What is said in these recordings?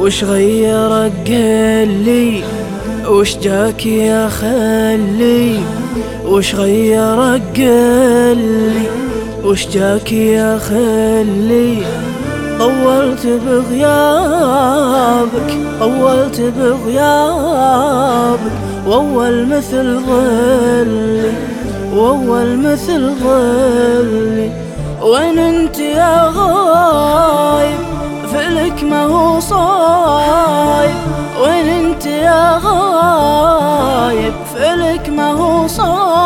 وش غيرك قلي وش جاك يا خلي؟ وش غيرك قلي وش جاك يا خلي طولت بغيابك طولت بغيابك. واول مثل ظلي واول مثل ظلي وين انت يا غايب؟ فلك ما هو صايب. وين انت يا غايب؟ فلك ما هو صايب.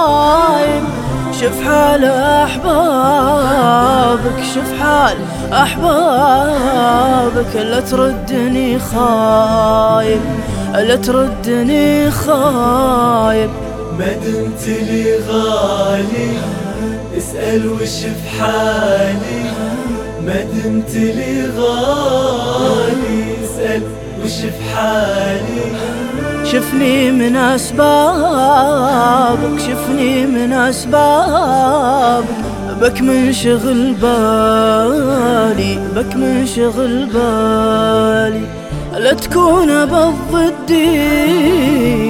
شوف حال أحبابك شوف حال أحبابك. لا تردني خايب لا تردني خايب. ما دمت لي غالي اسأل وش ما دمت لي غالي اسأل وش في حالي. شفني من أسبابك شفني من أسبابك. بك من شغل بالي بك من شغل بالي. لا تكون بالضدي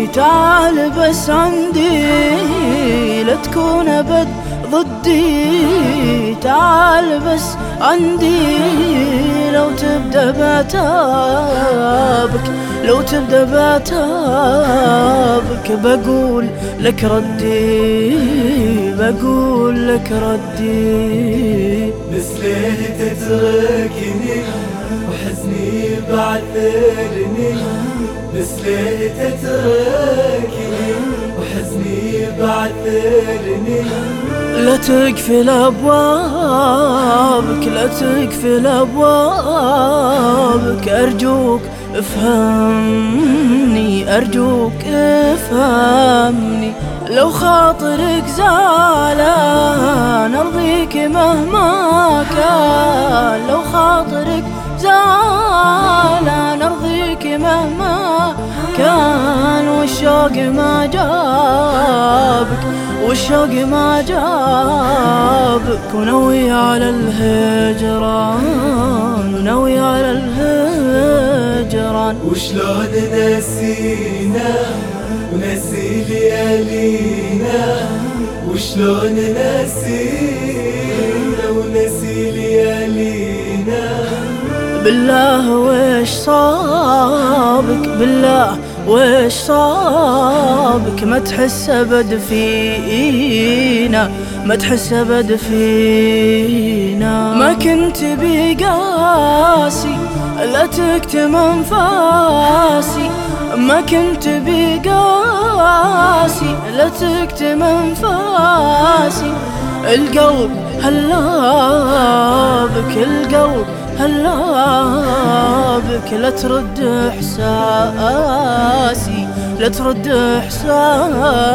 تعال بس عندي. لا تكون بالضدي تعال بس عندي. لو تبدأ بعتابك لو تبدأ بعتابك بقول لك ردي بقول لك ردي. بس ليه تتركني وحزني بعثرني بس ليه تتركني وحزني بعثرني لا تقفل أبوابك لا تقفل أبوابك أرجوك افهمني أرجوك افهمني. لو خاطرك زعلان أرضيك مهما كان. لو خاطرك زعلان أرضيك مهما كان. والشوق ما جابك والشوق ما جابك ونوي على الهجران ونوي على الهجران. وشلون نسينا ونسي ليالينا وشلون نسينا ونسي ليالينا بالله وش صابك؟ بالله وش صابك؟ ما تحس أبد فينا ما تحس أبد فينا. ما كنت بقاسي لا تكتم أنفاسي. ما كنت بقاسي لا تكتم أنفاسي. القلب هلابك القلب هلابك لا ترد احساسي لا ترد إحساسي.